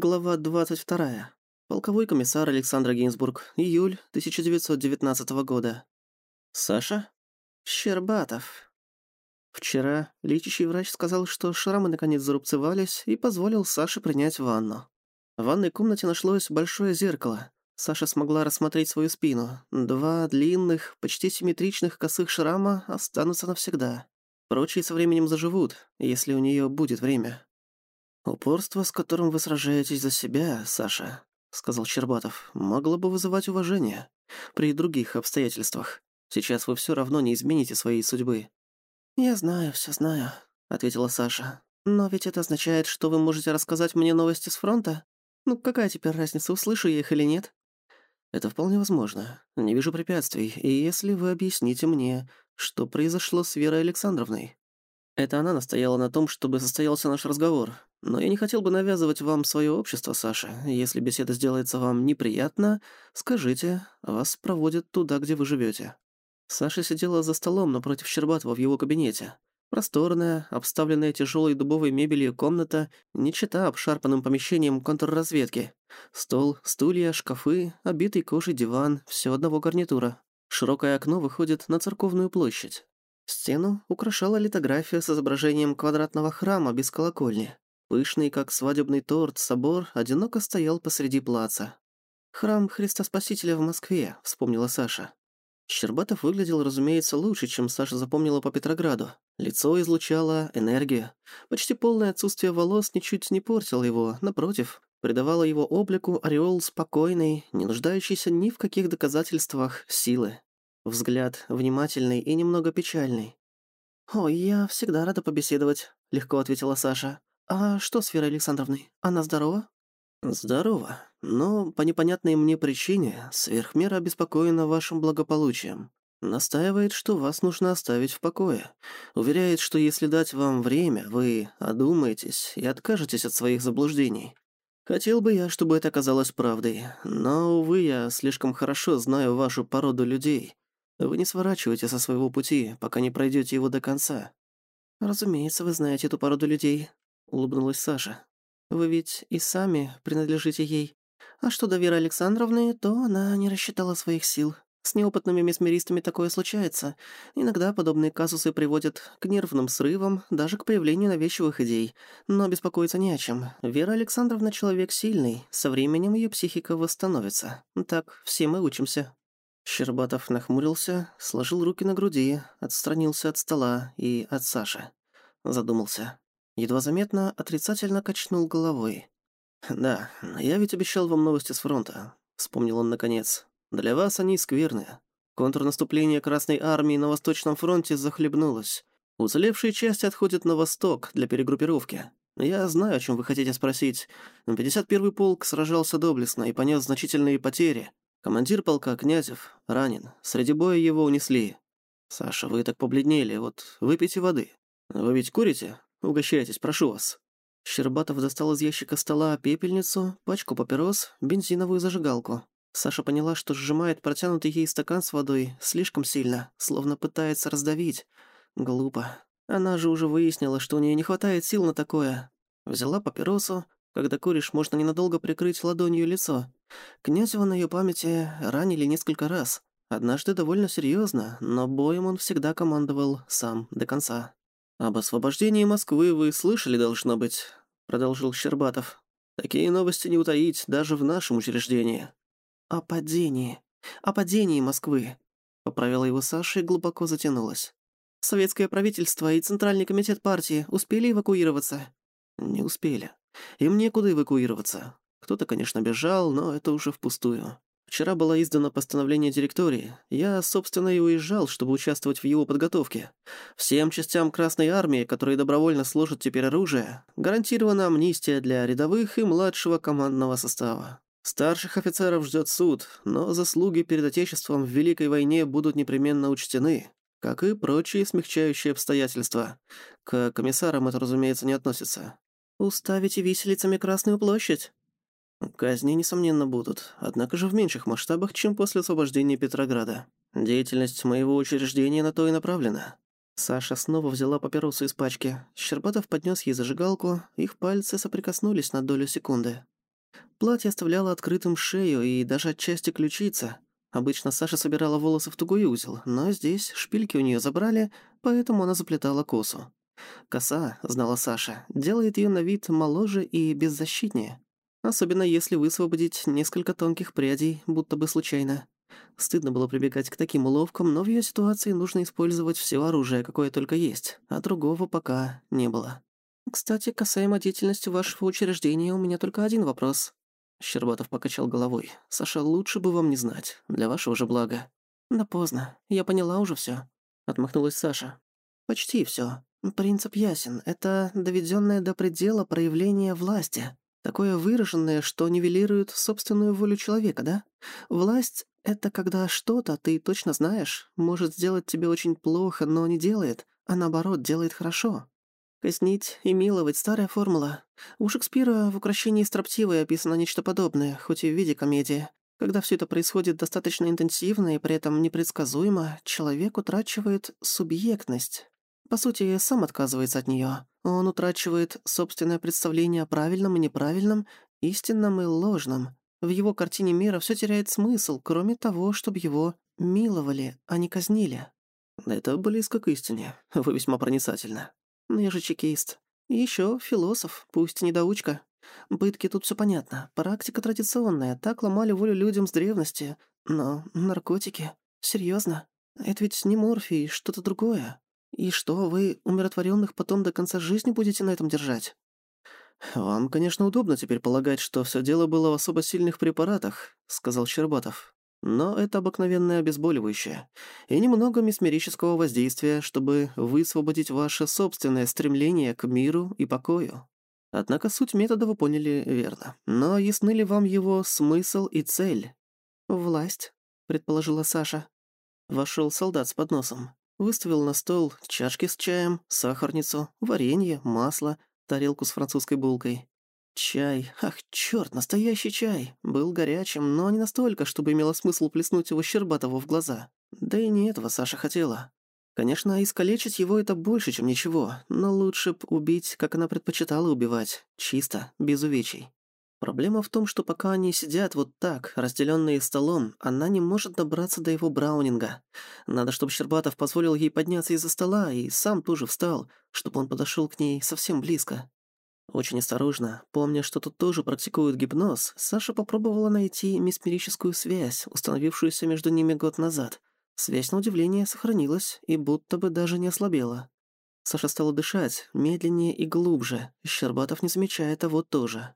Глава 22. Полковой комиссар Александр Гинзбург. Июль 1919 года. Саша? Щербатов. Вчера лечащий врач сказал, что шрамы наконец зарубцевались и позволил Саше принять ванну. В ванной комнате нашлось большое зеркало. Саша смогла рассмотреть свою спину. Два длинных, почти симметричных косых шрама останутся навсегда. Прочие со временем заживут, если у нее будет время. «Упорство, с которым вы сражаетесь за себя, Саша», — сказал Щербатов, — «могло бы вызывать уважение при других обстоятельствах. Сейчас вы все равно не измените своей судьбы». «Я знаю, все знаю», — ответила Саша. «Но ведь это означает, что вы можете рассказать мне новости с фронта? Ну, какая теперь разница, услышу я их или нет?» «Это вполне возможно. Не вижу препятствий. И если вы объясните мне, что произошло с Верой Александровной?» Это она настояла на том, чтобы состоялся наш разговор. Но я не хотел бы навязывать вам свое общество, Саша. Если беседа сделается вам неприятна, скажите, вас проводят туда, где вы живете. Саша сидела за столом напротив Щербатова в его кабинете. Просторная, обставленная тяжелой дубовой мебелью комната, не чита обшарпанным помещением контрразведки. Стол, стулья, шкафы, обитый кожей диван, все одного гарнитура. Широкое окно выходит на церковную площадь. Стену украшала литография с изображением квадратного храма без колокольни. Пышный, как свадебный торт, собор одиноко стоял посреди плаца. «Храм Христа Спасителя в Москве», — вспомнила Саша. Щербатов выглядел, разумеется, лучше, чем Саша запомнила по Петрограду. Лицо излучало энергию. Почти полное отсутствие волос ничуть не портило его, напротив, придавало его облику ореол спокойной, не нуждающейся ни в каких доказательствах силы. Взгляд внимательный и немного печальный. «Ой, я всегда рада побеседовать», — легко ответила Саша. «А что с Верой Александровной? Она здорова?» «Здорова, но по непонятной мне причине сверхмера обеспокоена вашим благополучием. Настаивает, что вас нужно оставить в покое. Уверяет, что если дать вам время, вы одумаетесь и откажетесь от своих заблуждений. Хотел бы я, чтобы это оказалось правдой, но, увы, я слишком хорошо знаю вашу породу людей, вы не сворачиваете со своего пути, пока не пройдете его до конца. Разумеется, вы знаете эту породу людей, улыбнулась Саша. Вы ведь и сами принадлежите ей. А что до Веры Александровны, то она не рассчитала своих сил. С неопытными месмеристами такое случается. Иногда подобные казусы приводят к нервным срывам, даже к появлению навязчивых идей. Но беспокоиться не о чем. Вера Александровна человек сильный, со временем ее психика восстановится. Так все мы учимся. Щербатов нахмурился, сложил руки на груди, отстранился от стола и от Саши. Задумался. Едва заметно отрицательно качнул головой. «Да, я ведь обещал вам новости с фронта», — вспомнил он наконец. «Для вас они скверные. Контрнаступление Красной Армии на Восточном фронте захлебнулось. Уцелевшие части отходят на восток для перегруппировки. Я знаю, о чем вы хотите спросить. 51-й полк сражался доблестно и понес значительные потери. Командир полка Князев ранен. Среди боя его унесли. Саша, вы так побледнели. Вот выпейте воды. Вы ведь курите? Угощайтесь, прошу вас. Щербатов достал из ящика стола пепельницу, пачку папирос, бензиновую зажигалку. Саша поняла, что сжимает протянутый ей стакан с водой слишком сильно, словно пытается раздавить. Глупо. Она же уже выяснила, что у нее не хватает сил на такое. Взяла папиросу, когда куришь, можно ненадолго прикрыть ладонью лицо. Князева на ее памяти ранили несколько раз. Однажды довольно серьезно, но боем он всегда командовал сам до конца. «Об освобождении Москвы вы слышали, должно быть», — продолжил Щербатов. «Такие новости не утаить даже в нашем учреждении». «О падении. О падении Москвы», — поправила его Саша и глубоко затянулась. «Советское правительство и Центральный комитет партии успели эвакуироваться?» «Не успели. Им некуда эвакуироваться. Кто-то, конечно, бежал, но это уже впустую. Вчера было издано постановление директории. Я, собственно, и уезжал, чтобы участвовать в его подготовке. Всем частям Красной Армии, которые добровольно сложат теперь оружие, гарантирована амнистия для рядовых и младшего командного состава. Старших офицеров ждет суд, но заслуги перед Отечеством в Великой войне будут непременно учтены, как и прочие смягчающие обстоятельства. К комиссарам это, разумеется, не относится. «Уставите виселицами Красную площадь?» Казни, несомненно, будут, однако же в меньших масштабах, чем после освобождения Петрограда. Деятельность моего учреждения на то и направлена. Саша снова взяла папиросу из пачки. Щербатов поднес ей зажигалку, их пальцы соприкоснулись на долю секунды. Платье оставляло открытым шею и даже отчасти ключица. Обычно Саша собирала волосы в тугой узел, но здесь шпильки у нее забрали, поэтому она заплетала косу. Коса, знала Саша, делает ее на вид моложе и беззащитнее. Особенно если высвободить несколько тонких прядей, будто бы случайно. Стыдно было прибегать к таким уловкам, но в ее ситуации нужно использовать все оружие, какое только есть, а другого пока не было. «Кстати, касаемо деятельности вашего учреждения, у меня только один вопрос». Щербатов покачал головой. «Саша, лучше бы вам не знать, для вашего же блага». «Да поздно, я поняла уже все. отмахнулась Саша. «Почти все. Принцип ясен. Это доведенное до предела проявление власти. Такое выраженное, что нивелирует собственную волю человека, да? Власть — это когда что-то, ты точно знаешь, может сделать тебе очень плохо, но не делает, а наоборот, делает хорошо. Казнить и миловать — старая формула. У Шекспира в «Укращении строптивой» описано нечто подобное, хоть и в виде комедии. Когда все это происходит достаточно интенсивно и при этом непредсказуемо, человек утрачивает субъектность. По сути, сам отказывается от нее. Он утрачивает собственное представление о правильном и неправильном, истинном и ложном. В его картине мира все теряет смысл, кроме того, чтобы его миловали, а не казнили. Это близко к истине. Вы весьма проницательны. Но я же чекист. Еще философ, пусть недоучка. Пытки тут все понятно. Практика традиционная. Так ломали волю людям с древности. Но наркотики? Серьезно? Это ведь не морфий, что-то другое. И что, вы умиротворенных потом до конца жизни будете на этом держать? Вам, конечно, удобно теперь полагать, что все дело было в особо сильных препаратах, сказал Щербатов. Но это обыкновенное обезболивающее и немного месмерического воздействия, чтобы высвободить ваше собственное стремление к миру и покою. Однако суть метода вы поняли верно. Но ясны ли вам его смысл и цель? «Власть», — предположила Саша. Вошел солдат с подносом. Выставил на стол чашки с чаем, сахарницу, варенье, масло, тарелку с французской булкой. Чай, ах, чёрт, настоящий чай. Был горячим, но не настолько, чтобы имело смысл плеснуть его Щербатову в глаза. Да и не этого Саша хотела. Конечно, искалечить его это больше, чем ничего, но лучше б убить, как она предпочитала убивать, чисто, без увечий. Проблема в том, что пока они сидят вот так, разделенные столом, она не может добраться до его браунинга. Надо, чтобы Щербатов позволил ей подняться из-за стола и сам тоже встал, чтобы он подошел к ней совсем близко. Очень осторожно, помня, что тут тоже практикуют гипноз, Саша попробовала найти месмерическую связь, установившуюся между ними год назад. Связь, на удивление, сохранилась и будто бы даже не ослабела. Саша стала дышать медленнее и глубже, Щербатов не замечая того тоже.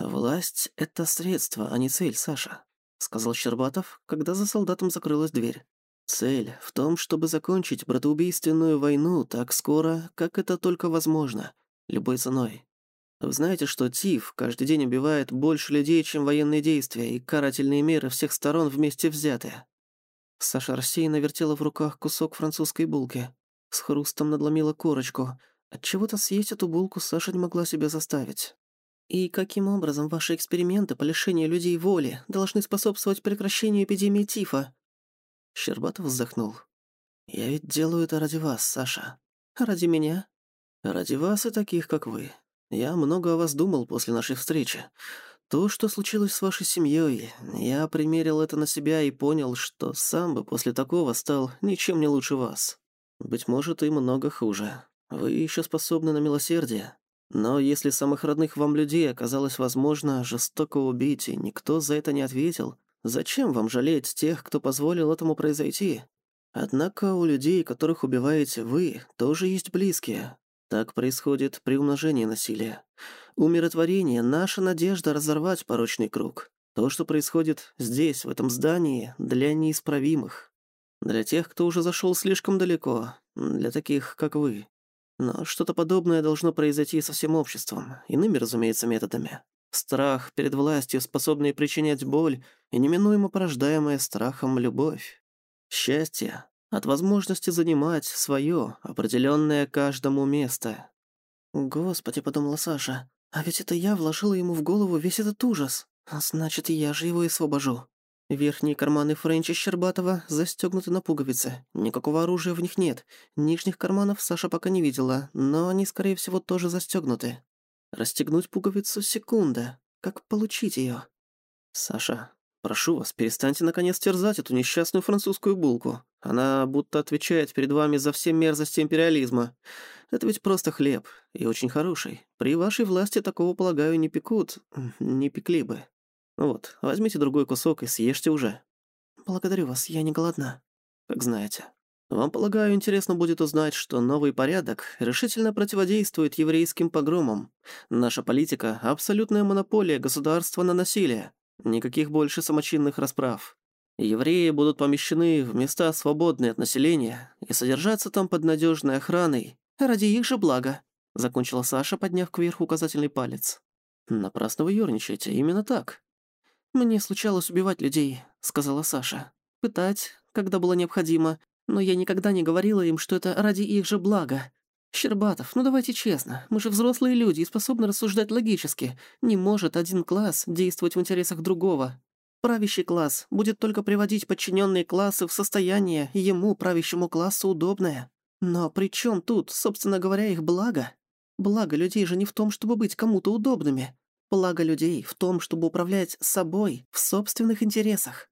«Власть — это средство, а не цель, Саша», — сказал Щербатов, когда за солдатом закрылась дверь. «Цель в том, чтобы закончить братоубийственную войну так скоро, как это только возможно, любой ценой. Вы знаете, что ТИФ каждый день убивает больше людей, чем военные действия и карательные меры всех сторон вместе взятые?» Саша рассеянно вертела в руках кусок французской булки. С хрустом надломила корочку. Отчего-то съесть эту булку Саша не могла себя заставить. И каким образом ваши эксперименты по лишению людей воли должны способствовать прекращению эпидемии тифа?» Щербатов вздохнул. «Я ведь делаю это ради вас, Саша. Ради меня?» «Ради вас и таких, как вы. Я много о вас думал после нашей встречи. То, что случилось с вашей семьей, я примерил это на себя и понял, что сам бы после такого стал ничем не лучше вас. Быть может, и много хуже. Вы еще способны на милосердие, но если самых родных вам людей оказалось возможно жестоко убить, и никто за это не ответил, зачем вам жалеть тех, кто позволил этому произойти? Однако у людей, которых убиваете вы, тоже есть близкие. Так происходит при умножении насилия. Умиротворение — наша надежда разорвать порочный круг. То, что происходит здесь, в этом здании, для неисправимых. Для тех, кто уже зашел слишком далеко. Для таких, как вы. Но что-то подобное должно произойти со всем обществом, иными, разумеется, методами. Страх перед властью, способный причинять боль, и неминуемо порождаемая страхом любовь. Счастье от возможности занимать свое, определенное каждому место. «Господи», — подумала Саша, — «а ведь это я вложила ему в голову весь этот ужас. Значит, я же его и освобожу». Верхние карманы Френча Щербатова застегнуты на пуговицы. Никакого оружия в них нет. Нижних карманов Саша пока не видела, но они, скорее всего, тоже застегнуты. Расстегнуть пуговицу — секунда. как получить её. «Саша, прошу вас, перестаньте наконец терзать эту несчастную французскую булку. Она будто отвечает перед вами за все мерзости империализма. Это ведь просто хлеб, и очень хороший. При вашей власти такого, полагаю, не пекут, не пекли бы. Вот, возьмите другой кусок и съешьте уже». «Благодарю вас, я не голодна». «Как знаете». Вам, полагаю, интересно будет узнать, что новый порядок решительно противодействует еврейским погромам. Наша политика — абсолютная монополия государства на насилие. Никаких больше самочинных расправ. Евреи будут помещены в места, свободные от населения, и содержаться там под надежной охраной. Ради их же блага», — закончила Саша, подняв кверху указательный палец. «Напрасно вы ёрничаете, именно так». «Мне случалось убивать людей», — сказала Саша. «Пытать, когда было необходимо, но я никогда не говорила им, что это ради их же блага. Щербатов, ну давайте честно, мы же взрослые люди и способны рассуждать логически. Не может один класс действовать в интересах другого. Правящий класс будет только приводить подчиненные классы в состояние ему, правящему классу, удобное. Но при чем тут, собственно говоря, их благо? Благо людей же не в том, чтобы быть кому-то удобными. Благо людей в том, чтобы управлять собой в собственных интересах.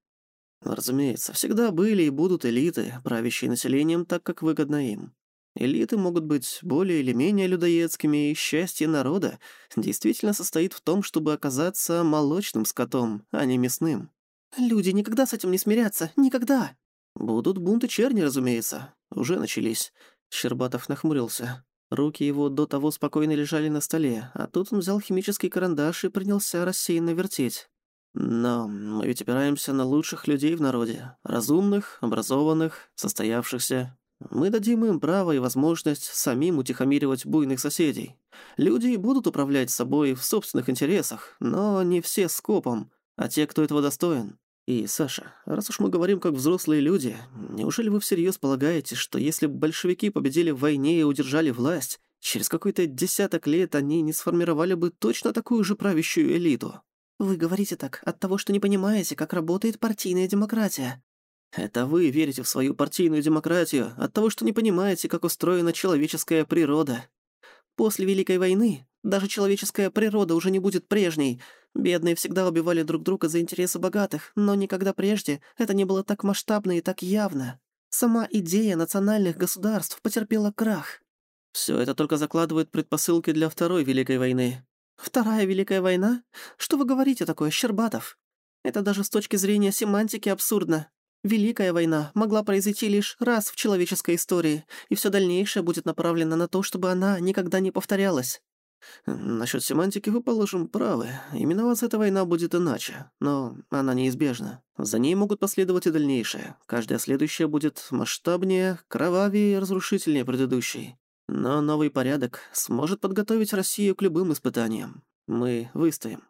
Разумеется, всегда были и будут элиты, правящие населением так, как выгодно им. Элиты могут быть более или менее людоедскими, и счастье народа действительно состоит в том, чтобы оказаться молочным скотом, а не мясным. Люди никогда с этим не смирятся, никогда. Будут бунты черни, разумеется. Уже начались. Щербатов нахмурился. Руки его до того спокойно лежали на столе, а тут он взял химический карандаш и принялся рассеянно вертеть. Но мы ведь опираемся на лучших людей в народе. Разумных, образованных, состоявшихся. Мы дадим им право и возможность самим утихомиривать буйных соседей. Люди будут управлять собой в собственных интересах, но не все скопом, а те, кто этого достоин. И, Саша, раз уж мы говорим как взрослые люди, неужели вы всерьез полагаете, что если большевики победили в войне и удержали власть, через какой-то десяток лет они не сформировали бы точно такую же правящую элиту? Вы говорите так от того, что не понимаете, как работает партийная демократия. Это вы верите в свою партийную демократию от того, что не понимаете, как устроена человеческая природа. После Великой войны даже человеческая природа уже не будет прежней. Бедные всегда убивали друг друга за интересы богатых, но никогда прежде это не было так масштабно и так явно. Сама идея национальных государств потерпела крах. Все это только закладывает предпосылки для Второй Великой войны. Вторая Великая война? Что вы говорите такое, Щербатов? Это даже с точки зрения семантики абсурдно. Великая война могла произойти лишь раз в человеческой истории, и все дальнейшее будет направлено на то, чтобы она никогда не повторялась. Насчет семантики вы, положим, правы. Именоваться эта война будет иначе, но она неизбежна. За ней могут последовать и дальнейшие. Каждая следующая будет масштабнее, кровавее и разрушительнее предыдущей. Но новый порядок сможет подготовить Россию к любым испытаниям. Мы выстоим.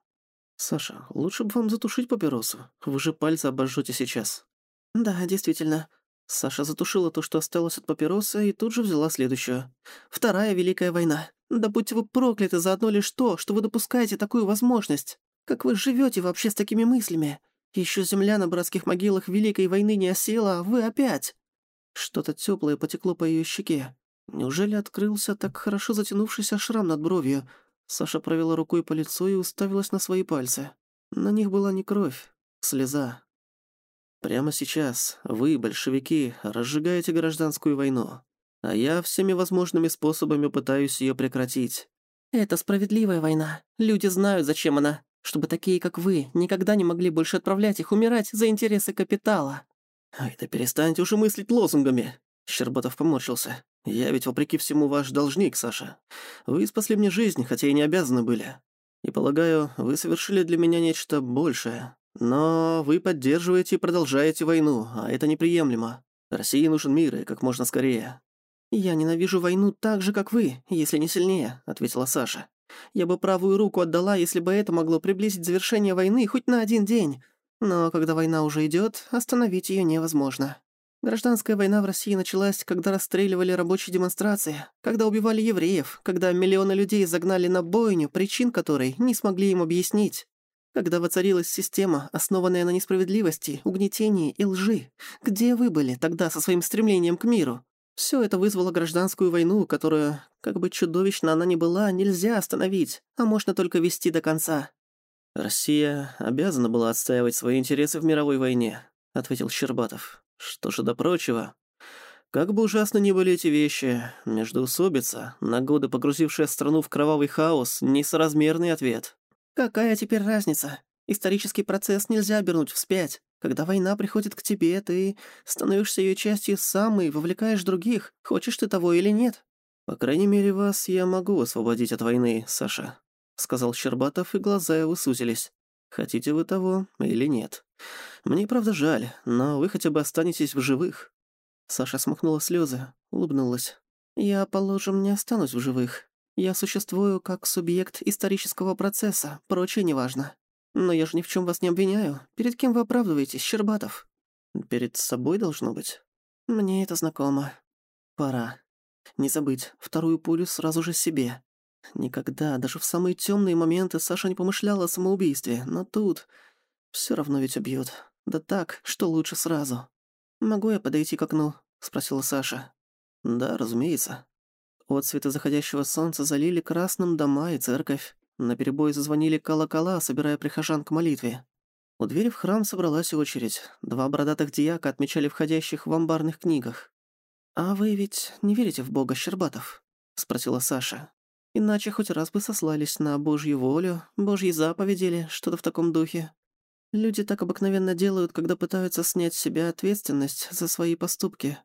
Саша, лучше бы вам затушить папиросу. Вы же пальцы обожжете сейчас. Да, действительно. Саша затушила то, что осталось от папиросы, и тут же взяла следующую. Вторая Великая война. Да будьте вы прокляты за одно лишь то, что вы допускаете такую возможность. Как вы живете вообще с такими мыслями? Еще земля на братских могилах Великой войны не осела, а вы опять. Что-то теплое потекло по ее щеке. Неужели открылся так хорошо затянувшийся шрам над бровью? Саша провела рукой по лицу и уставилась на свои пальцы. На них была не кровь, слеза. Прямо сейчас вы, большевики, разжигаете гражданскую войну, а я всеми возможными способами пытаюсь ее прекратить. Это справедливая война. Люди знают, зачем она. Чтобы такие, как вы, никогда не могли больше отправлять их умирать за интересы капитала. Ай, да перестаньте уже мыслить лозунгами. Щербатов поморщился. «Я ведь, вопреки всему, ваш должник, Саша. Вы спасли мне жизнь, хотя и не обязаны были. И, полагаю, вы совершили для меня нечто большее. Но вы поддерживаете и продолжаете войну, а это неприемлемо. России нужен мир, и как можно скорее». «Я ненавижу войну так же, как вы, если не сильнее», — ответила Саша. «Я бы правую руку отдала, если бы это могло приблизить завершение войны хоть на один день. Но когда война уже идет, остановить ее невозможно». Гражданская война в России началась, когда расстреливали рабочие демонстрации, когда убивали евреев, когда миллионы людей загнали на бойню, причин которой не смогли им объяснить. Когда воцарилась система, основанная на несправедливости, угнетении и лжи. Где вы были тогда со своим стремлением к миру? Все это вызвало гражданскую войну, которую, как бы чудовищно она ни была, нельзя остановить, а можно только вести до конца. «Россия обязана была отстаивать свои интересы в мировой войне», — ответил Щербатов. «Что же до прочего? Как бы ужасно ни были эти вещи, междоусобица, на годы погрузившая страну в кровавый хаос, несоразмерный ответ». «Какая теперь разница? Исторический процесс нельзя обернуть вспять. Когда война приходит к тебе, ты становишься ее частью сам и вовлекаешь других, хочешь ты того или нет». «По крайней мере, вас я могу освободить от войны, Саша», — сказал Щербатов, и глаза его сузились. «Хотите вы того или нет? Мне правда жаль, но вы хотя бы останетесь в живых». Саша смахнула слезы, улыбнулась. «Я, положим, не останусь в живых. Я существую как субъект исторического процесса, прочее неважно. Но я же ни в чем вас не обвиняю. Перед кем вы оправдываетесь, Щербатов?» «Перед собой должно быть». «Мне это знакомо. Пора. Не забыть, вторую пулю сразу же себе. Никогда, даже в самые темные моменты, Саша не помышляла о самоубийстве, но тут... все равно ведь убьют. Да так, что лучше сразу. «Могу я подойти к окну?» — спросила Саша. «Да, разумеется». Отцветы заходящего солнца залили красным дома и церковь. На перебой зазвонили колокола, собирая прихожан к молитве. У двери в храм собралась очередь. Два бородатых дьяка отмечали входящих в амбарных книгах. «А вы ведь не верите в Бога, Щербатов?» — спросила Саша. «Иначе хоть раз бы сослались на Божью волю, Божьи заповеди или что-то в таком духе. Люди так обыкновенно делают, когда пытаются снять с себя ответственность за свои поступки».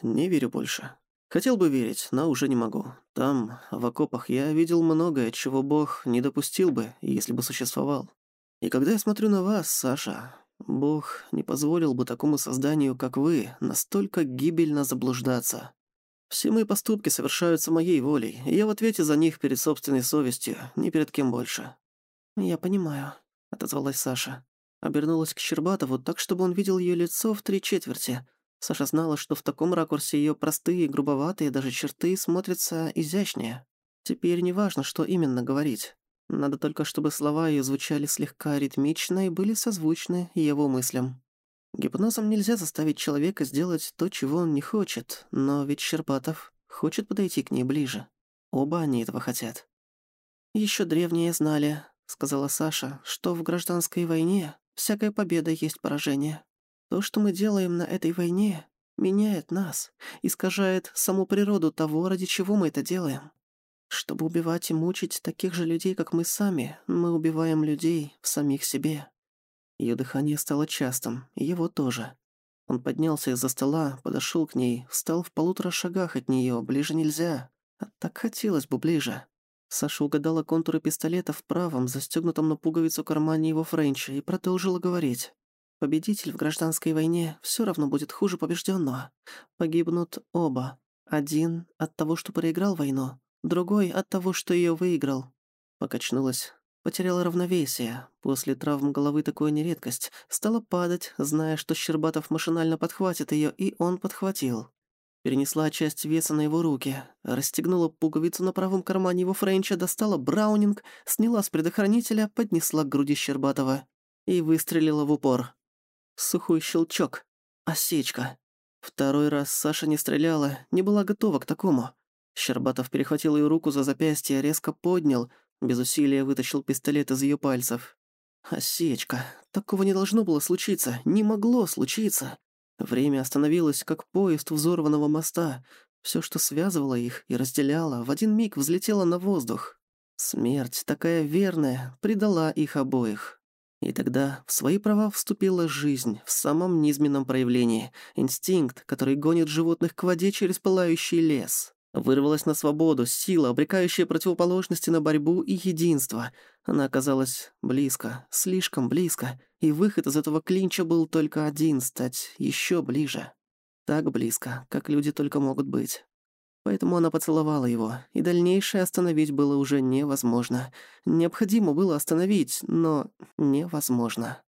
«Не верю больше. Хотел бы верить, но уже не могу. Там, в окопах, я видел многое, чего Бог не допустил бы, если бы существовал. И когда я смотрю на вас, Саша, Бог не позволил бы такому созданию, как вы, настолько гибельно заблуждаться. Все мои поступки совершаются моей волей, и я в ответе за них перед собственной совестью, ни перед кем больше». «Я понимаю», — отозвалась Саша. Обернулась к Щербатову так, чтобы он видел ее лицо в три четверти. Саша знала, что в таком ракурсе ее простые, грубоватые даже черты смотрятся изящнее. Теперь неважно, что именно говорить. Надо только, чтобы слова ее звучали слегка ритмично и были созвучны его мыслям. Гипнозом нельзя заставить человека сделать то, чего он не хочет, но ведь Щербатов хочет подойти к ней ближе. Оба они этого хотят. Еще древние знали», — сказала Саша, «что в гражданской войне всякая победа есть поражение. То, что мы делаем на этой войне, меняет нас, искажает саму природу того, ради чего мы это делаем. Чтобы убивать и мучить таких же людей, как мы сами, мы убиваем людей в самих себе. Ее дыхание стало частым, его тоже. Он поднялся из-за стола, подошел к ней, встал в полутора шагах от нее, ближе нельзя. А так хотелось бы ближе. Саша угадала контуры пистолета в правом, застегнутом на пуговицу кармане его Френча, и продолжила говорить. Победитель в гражданской войне все равно будет хуже побежденного. Погибнут оба. Один от того, что проиграл войну, Другой от того, что ее выиграл. Покачнулась. Потеряла равновесие. После травм головы такое не редкость. Стала падать, зная, что Щербатов машинально подхватит ее, и он подхватил. Перенесла часть веса на его руки, расстегнула пуговицу на правом кармане его Френча, достала браунинг, сняла с предохранителя, поднесла к груди Щербатова и выстрелила в упор. Сухой щелчок. Осечка. Второй раз Саша не стреляла, не была готова к такому. Щербатов перехватил ее руку за запястье, резко поднял, без усилия вытащил пистолет из ее пальцев. Осечка. Такого не должно было случиться, не могло случиться. Время остановилось, как поезд взорванного моста. Все, что связывало их и разделяло, в один миг взлетело на воздух. Смерть, такая верная, предала их обоих. И тогда в свои права вступила жизнь в самом низменном проявлении, инстинкт, который гонит животных к воде через пылающий лес. Вырвалась на свободу, сила, обрекающая противоположности на борьбу и единство. Она оказалась близко, слишком близко, и выход из этого клинча был только один — стать еще ближе. Так близко, как люди только могут быть. Поэтому она поцеловала его, и дальнейшее остановить было уже невозможно. Необходимо было остановить, но невозможно.